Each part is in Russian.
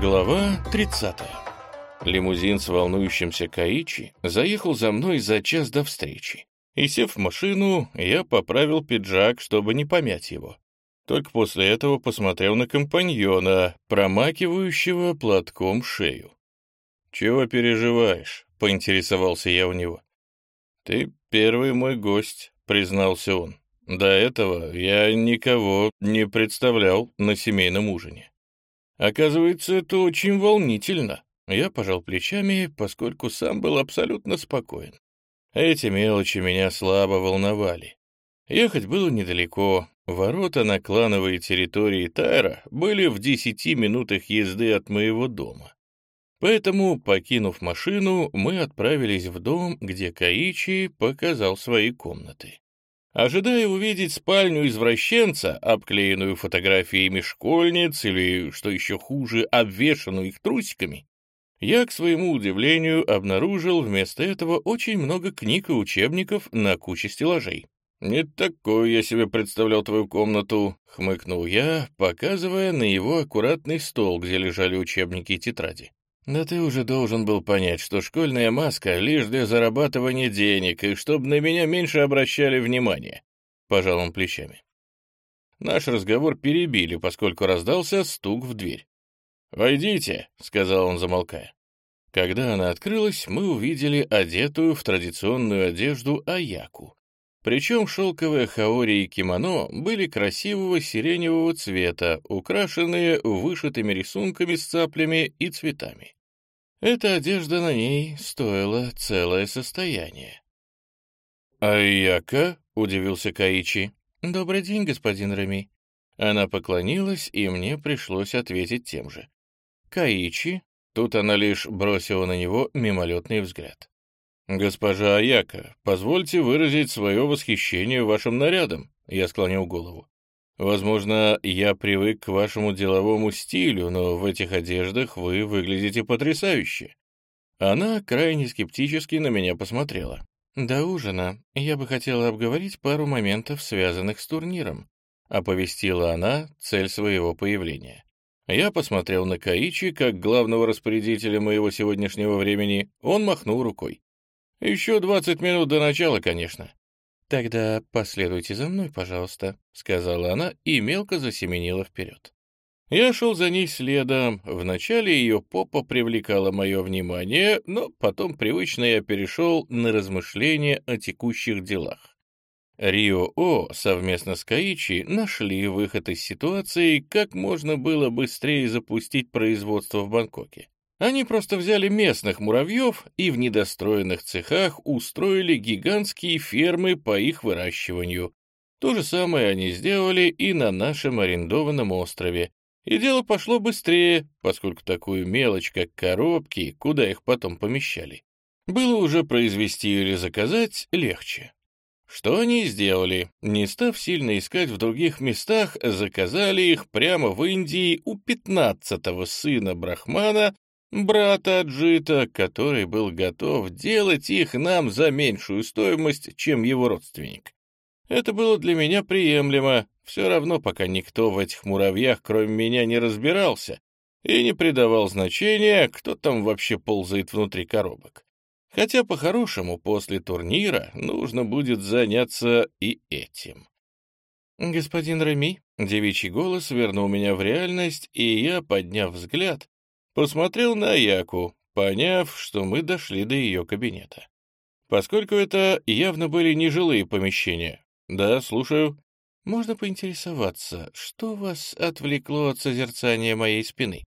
Глава 30. Лимузин с волнующимся Каичи заехал за мной за час до встречи. И, сев в машину, я поправил пиджак, чтобы не помять его. Только после этого посмотрел на компаньона, промакивающего платком шею. «Чего переживаешь?» — поинтересовался я у него. «Ты первый мой гость», — признался он. «До этого я никого не представлял на семейном ужине». Оказывается, это очень волнительно. Я пожал плечами, поскольку сам был абсолютно спокоен. Эти мелочи меня слабо волновали. Ехать было недалеко. Ворота на клановой территории Тайра были в десяти минутах езды от моего дома. Поэтому, покинув машину, мы отправились в дом, где Каичи показал свои комнаты. Ожидая увидеть спальню извращенца, обклеенную фотографиями школьниц или, что еще хуже, обвешанную их трусиками, я, к своему удивлению, обнаружил вместо этого очень много книг и учебников на куче стеллажей. «Не такой я себе представлял твою комнату», — хмыкнул я, показывая на его аккуратный стол, где лежали учебники и тетради. «Да ты уже должен был понять, что школьная маска лишь для зарабатывания денег, и чтобы на меня меньше обращали внимания», — пожал он плечами. Наш разговор перебили, поскольку раздался стук в дверь. «Войдите», — сказал он, замолкая. Когда она открылась, мы увидели одетую в традиционную одежду Аяку. Причем шелковые хаори и кимоно были красивого сиреневого цвета, украшенные вышитыми рисунками с цаплями и цветами. Эта одежда на ней стоила целое состояние. «Аяка?» — удивился Каичи. «Добрый день, господин Рами». Она поклонилась, и мне пришлось ответить тем же. «Каичи?» Тут она лишь бросила на него мимолетный взгляд. «Госпожа Аяка, позвольте выразить свое восхищение вашим нарядом», — я склонил голову. Возможно, я привык к вашему деловому стилю, но в этих одеждах вы выглядите потрясающе. Она крайне скептически на меня посмотрела. До ужина я бы хотела обговорить пару моментов, связанных с турниром, оповестила она цель своего появления. Я посмотрел на Каичи, как главного распорядителя моего сегодняшнего времени, он махнул рукой. Еще двадцать минут до начала, конечно. «Тогда последуйте за мной, пожалуйста», — сказала она и мелко засеменила вперед. Я шел за ней следом. Вначале ее попа привлекала мое внимание, но потом привычно я перешел на размышления о текущих делах. Рио-О совместно с Каичи нашли выход из ситуации, как можно было быстрее запустить производство в Бангкоке. Они просто взяли местных муравьев и в недостроенных цехах устроили гигантские фермы по их выращиванию. То же самое они сделали и на нашем арендованном острове. И дело пошло быстрее, поскольку такую мелочь, как коробки, куда их потом помещали, было уже произвести или заказать легче. Что они сделали? Не став сильно искать в других местах, заказали их прямо в Индии у пятнадцатого сына Брахмана брата Аджита, который был готов делать их нам за меньшую стоимость, чем его родственник. Это было для меня приемлемо, все равно пока никто в этих муравьях, кроме меня, не разбирался и не придавал значения, кто там вообще ползает внутри коробок. Хотя, по-хорошему, после турнира нужно будет заняться и этим. «Господин Реми», — девичий голос вернул меня в реальность, и я, подняв взгляд, Посмотрел на Яку, поняв, что мы дошли до ее кабинета. Поскольку это явно были нежилые помещения. Да, слушаю. Можно поинтересоваться, что вас отвлекло от созерцания моей спины?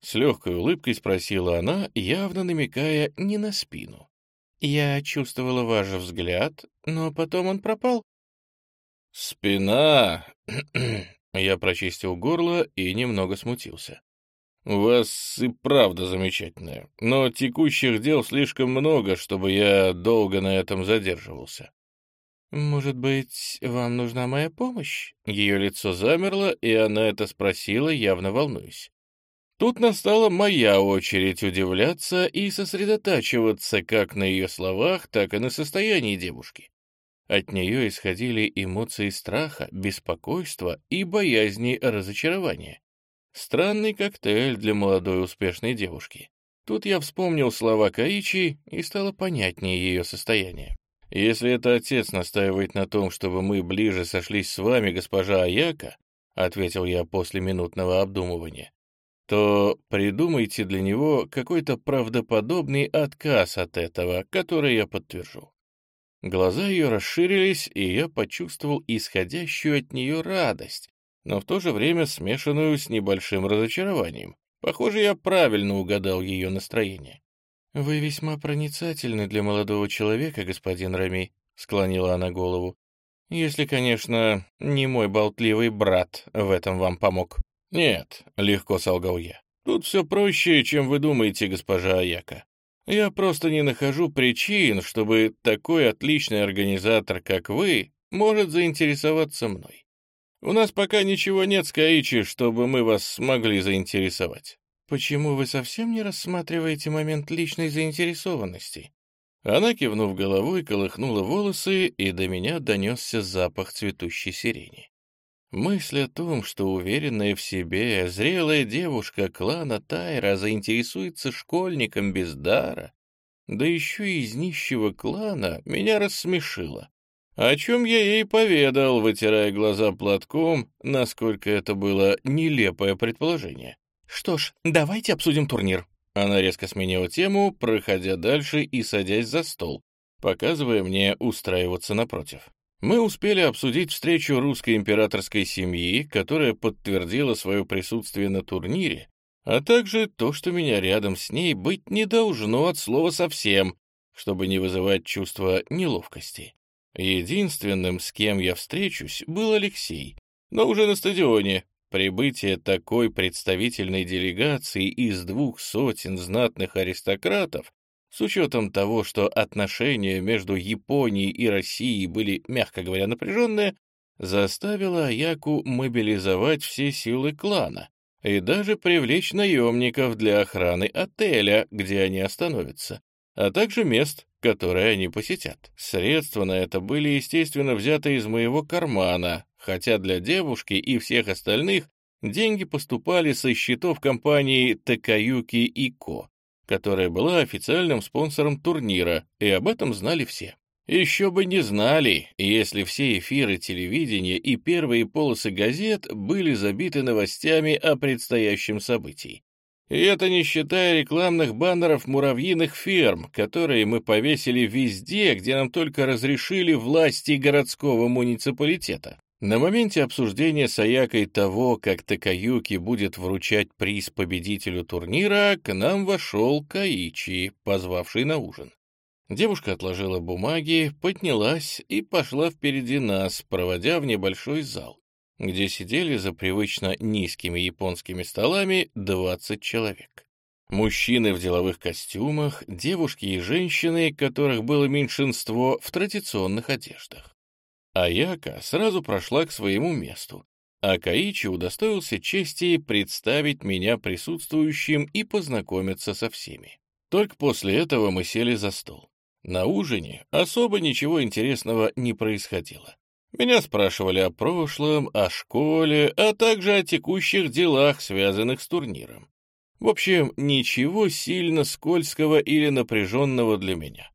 С легкой улыбкой спросила она, явно намекая не на спину. Я чувствовала ваш взгляд, но потом он пропал. Спина... Я прочистил горло и немного смутился. «У вас и правда замечательная, но текущих дел слишком много, чтобы я долго на этом задерживался». «Может быть, вам нужна моя помощь?» Ее лицо замерло, и она это спросила, явно волнуясь. Тут настала моя очередь удивляться и сосредотачиваться как на ее словах, так и на состоянии девушки. От нее исходили эмоции страха, беспокойства и боязни разочарования. Странный коктейль для молодой успешной девушки. Тут я вспомнил слова Каичи и стало понятнее ее состояние. «Если это отец настаивает на том, чтобы мы ближе сошлись с вами, госпожа Аяка», — ответил я после минутного обдумывания, то придумайте для него какой-то правдоподобный отказ от этого, который я подтвержу. Глаза ее расширились, и я почувствовал исходящую от нее радость, но в то же время смешанную с небольшим разочарованием. Похоже, я правильно угадал ее настроение. «Вы весьма проницательны для молодого человека, господин Рами», — склонила она голову. «Если, конечно, не мой болтливый брат в этом вам помог». «Нет», — легко солгал я. «Тут все проще, чем вы думаете, госпожа Аяка. Я просто не нахожу причин, чтобы такой отличный организатор, как вы, может заинтересоваться мной. У нас пока ничего нет, Скаичи, чтобы мы вас смогли заинтересовать. Почему вы совсем не рассматриваете момент личной заинтересованности? Она, кивнув головой, колыхнула волосы, и до меня донесся запах цветущей сирени. Мысль о том, что уверенная в себе, зрелая девушка клана Тайра заинтересуется школьником без дара, да еще и из нищего клана, меня рассмешила. О чем я ей поведал, вытирая глаза платком, насколько это было нелепое предположение. «Что ж, давайте обсудим турнир». Она резко сменила тему, проходя дальше и садясь за стол, показывая мне устраиваться напротив. Мы успели обсудить встречу русской императорской семьи, которая подтвердила свое присутствие на турнире, а также то, что меня рядом с ней быть не должно от слова совсем, чтобы не вызывать чувство неловкости. Единственным, с кем я встречусь, был Алексей, но уже на стадионе. Прибытие такой представительной делегации из двух сотен знатных аристократов с учетом того, что отношения между Японией и Россией были, мягко говоря, напряженные, заставило Аяку мобилизовать все силы клана и даже привлечь наемников для охраны отеля, где они остановятся, а также мест, которые они посетят. Средства на это были, естественно, взяты из моего кармана, хотя для девушки и всех остальных деньги поступали со счетов компании Такаюки и Ко, которая была официальным спонсором турнира, и об этом знали все. Еще бы не знали, если все эфиры телевидения и первые полосы газет были забиты новостями о предстоящем событии. И это не считая рекламных баннеров муравьиных ферм, которые мы повесили везде, где нам только разрешили власти городского муниципалитета. На моменте обсуждения с Аякой того, как Такаюки будет вручать приз победителю турнира, к нам вошел Каичи, позвавший на ужин. Девушка отложила бумаги, поднялась и пошла впереди нас, проводя в небольшой зал, где сидели за привычно низкими японскими столами 20 человек. Мужчины в деловых костюмах, девушки и женщины, которых было меньшинство в традиционных одеждах. Аяка сразу прошла к своему месту, а Каичи удостоился чести представить меня присутствующим и познакомиться со всеми. Только после этого мы сели за стол. На ужине особо ничего интересного не происходило. Меня спрашивали о прошлом, о школе, а также о текущих делах, связанных с турниром. В общем, ничего сильно скользкого или напряженного для меня.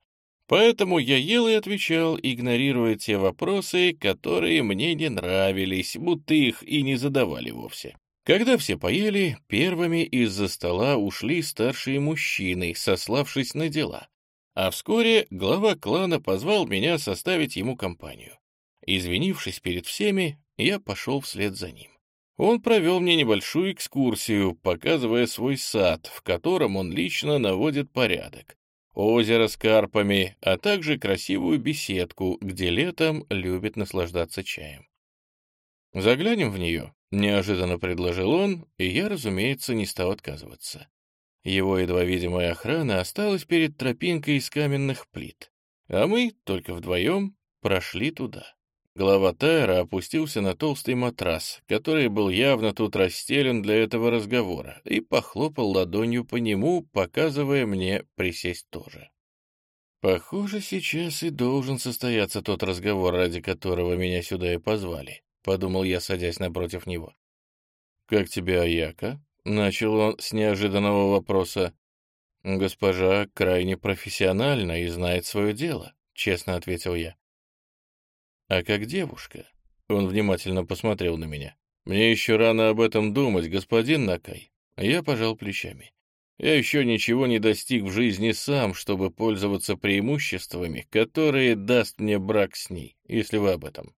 Поэтому я ел и отвечал, игнорируя те вопросы, которые мне не нравились, будто их и не задавали вовсе. Когда все поели, первыми из-за стола ушли старшие мужчины, сославшись на дела. А вскоре глава клана позвал меня составить ему компанию. Извинившись перед всеми, я пошел вслед за ним. Он провел мне небольшую экскурсию, показывая свой сад, в котором он лично наводит порядок, озеро с карпами, а также красивую беседку, где летом любит наслаждаться чаем. «Заглянем в нее», — неожиданно предложил он, и я, разумеется, не стал отказываться. Его едва видимая охрана осталась перед тропинкой из каменных плит, а мы, только вдвоем, прошли туда. Глава Тайра опустился на толстый матрас, который был явно тут расстелен для этого разговора, и похлопал ладонью по нему, показывая мне присесть тоже. «Похоже, сейчас и должен состояться тот разговор, ради которого меня сюда и позвали», — подумал я, садясь напротив него. «Как тебе Аяка?» — начал он с неожиданного вопроса. «Госпожа крайне профессиональна и знает свое дело», — честно ответил я. «А как девушка?» — он внимательно посмотрел на меня. «Мне еще рано об этом думать, господин Накай». Я пожал плечами. Я еще ничего не достиг в жизни сам, чтобы пользоваться преимуществами, которые даст мне брак с ней, если вы об этом.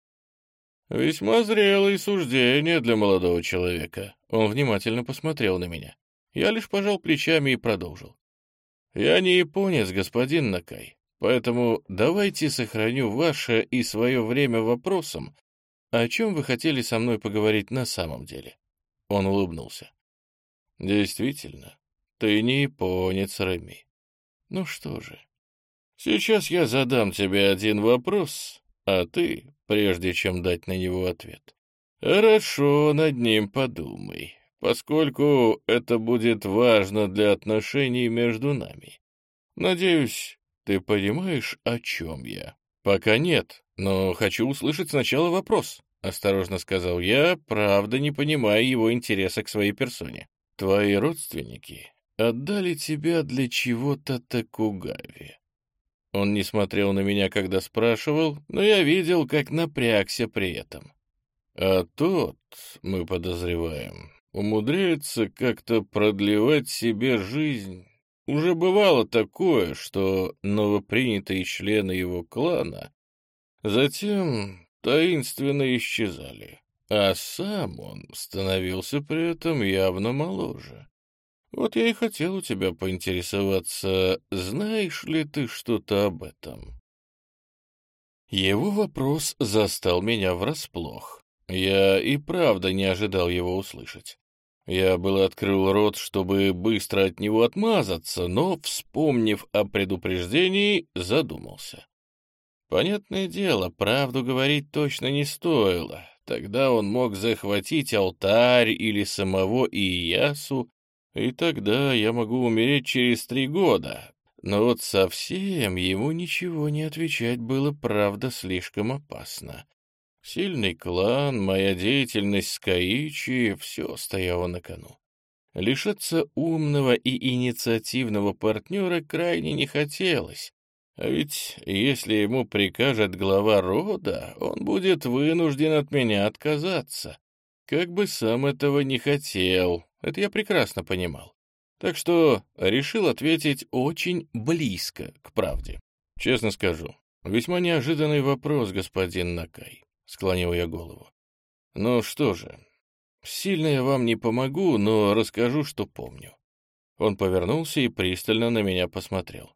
Весьма зрелые суждения для молодого человека. Он внимательно посмотрел на меня. Я лишь пожал плечами и продолжил. Я не японец, господин Накай, поэтому давайте сохраню ваше и свое время вопросом, о чем вы хотели со мной поговорить на самом деле. Он улыбнулся. Действительно, ты не японец, Реми. Ну что же, сейчас я задам тебе один вопрос, а ты, прежде чем дать на него ответ, хорошо над ним подумай, поскольку это будет важно для отношений между нами. Надеюсь, ты понимаешь, о чем я? Пока нет, но хочу услышать сначала вопрос. Осторожно сказал я, правда не понимая его интереса к своей персоне. Твои родственники отдали тебя для чего-то Токугаве. Он не смотрел на меня, когда спрашивал, но я видел, как напрягся при этом. А тот, мы подозреваем, умудряется как-то продлевать себе жизнь. Уже бывало такое, что новопринятые члены его клана затем таинственно исчезали, а сам он становился при этом явно моложе. Вот я и хотел у тебя поинтересоваться, знаешь ли ты что-то об этом?» Его вопрос застал меня врасплох. Я и правда не ожидал его услышать. Я был открыл рот, чтобы быстро от него отмазаться, но, вспомнив о предупреждении, задумался. Понятное дело, правду говорить точно не стоило. Тогда он мог захватить алтарь или самого Иясу и тогда я могу умереть через три года. Но вот совсем ему ничего не отвечать было, правда, слишком опасно. Сильный клан, моя деятельность с Каичи — все стояло на кону. Лишаться умного и инициативного партнера крайне не хотелось. А ведь если ему прикажет глава рода, он будет вынужден от меня отказаться. Как бы сам этого не хотел, это я прекрасно понимал. Так что решил ответить очень близко к правде. Честно скажу, весьма неожиданный вопрос, господин Накай, склонил я голову. Ну что же, сильно я вам не помогу, но расскажу, что помню. Он повернулся и пристально на меня посмотрел.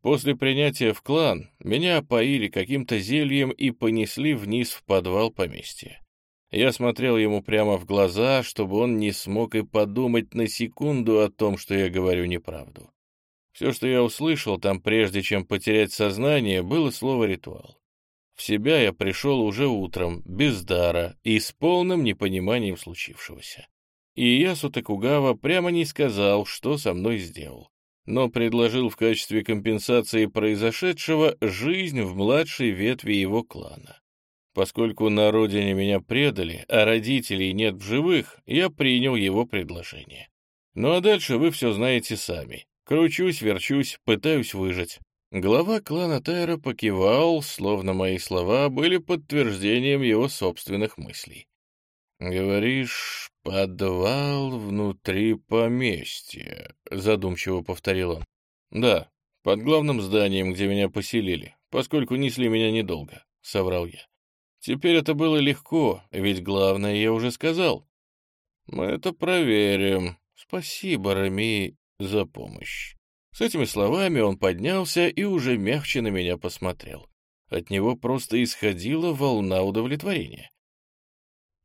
После принятия в клан меня опоили каким-то зельем и понесли вниз в подвал поместья. Я смотрел ему прямо в глаза, чтобы он не смог и подумать на секунду о том, что я говорю неправду. Все, что я услышал там, прежде чем потерять сознание, было слово «ритуал». В себя я пришел уже утром, без дара и с полным непониманием случившегося. И Ясу Такугава прямо не сказал, что со мной сделал, но предложил в качестве компенсации произошедшего жизнь в младшей ветви его клана. Поскольку на родине меня предали, а родителей нет в живых, я принял его предложение. Ну а дальше вы все знаете сами. Кручусь, верчусь, пытаюсь выжить. Глава клана Тайра покивал, словно мои слова были подтверждением его собственных мыслей. «Говоришь, подвал внутри поместья», — задумчиво повторил он. «Да, под главным зданием, где меня поселили, поскольку несли меня недолго», — соврал я. Теперь это было легко, ведь главное я уже сказал. Мы это проверим. Спасибо, Рами, за помощь. С этими словами он поднялся и уже мягче на меня посмотрел. От него просто исходила волна удовлетворения.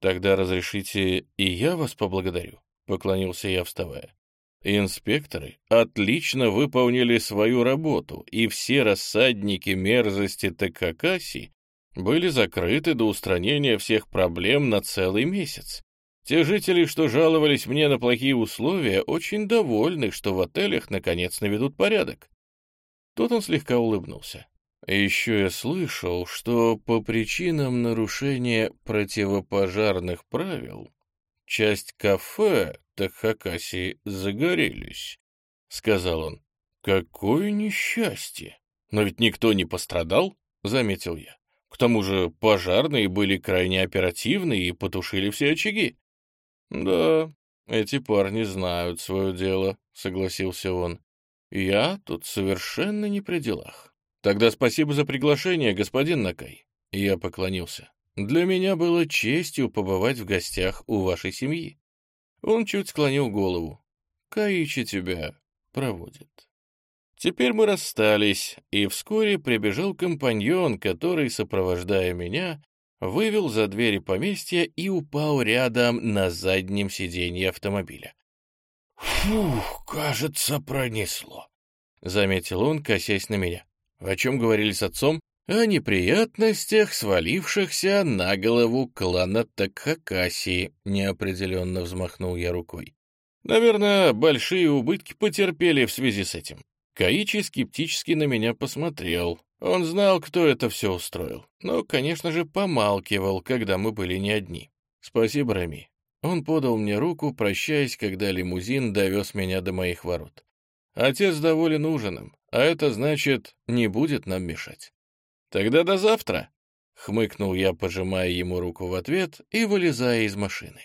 «Тогда разрешите, и я вас поблагодарю», — поклонился я, вставая. Инспекторы отлично выполнили свою работу, и все рассадники мерзости Такакаси были закрыты до устранения всех проблем на целый месяц. Те жители, что жаловались мне на плохие условия, очень довольны, что в отелях наконец наведут порядок. Тут он слегка улыбнулся. Еще я слышал, что по причинам нарушения противопожарных правил часть кафе Тахакаси загорелись», — сказал он. «Какое несчастье! Но ведь никто не пострадал», — заметил я. «К тому же пожарные были крайне оперативны и потушили все очаги». «Да, эти парни знают свое дело», — согласился он. «Я тут совершенно не при делах. Тогда спасибо за приглашение, господин Накай». Я поклонился. «Для меня было честью побывать в гостях у вашей семьи». Он чуть склонил голову. «Каичи тебя проводит». Теперь мы расстались, и вскоре прибежал компаньон, который, сопровождая меня, вывел за двери поместья и упал рядом на заднем сиденье автомобиля. «Фух, кажется, пронесло», — заметил он, косясь на меня. «О чем говорили с отцом?» «О неприятностях, свалившихся на голову клана Такхакаси», — неопределенно взмахнул я рукой. «Наверное, большие убытки потерпели в связи с этим. Каичи скептически на меня посмотрел. Он знал, кто это все устроил, но, конечно же, помалкивал, когда мы были не одни. «Спасибо, Рами». Он подал мне руку, прощаясь, когда лимузин довез меня до моих ворот. Отец доволен ужином, а это значит, не будет нам мешать. «Тогда до завтра», — хмыкнул я, пожимая ему руку в ответ и вылезая из машины.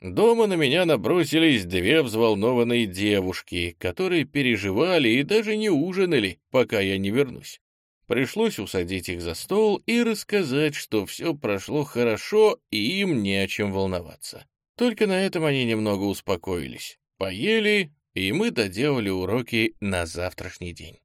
Дома на меня набросились две взволнованные девушки, которые переживали и даже не ужинали, пока я не вернусь. Пришлось усадить их за стол и рассказать, что все прошло хорошо и им не о чем волноваться. Только на этом они немного успокоились. Поели, и мы доделали уроки на завтрашний день.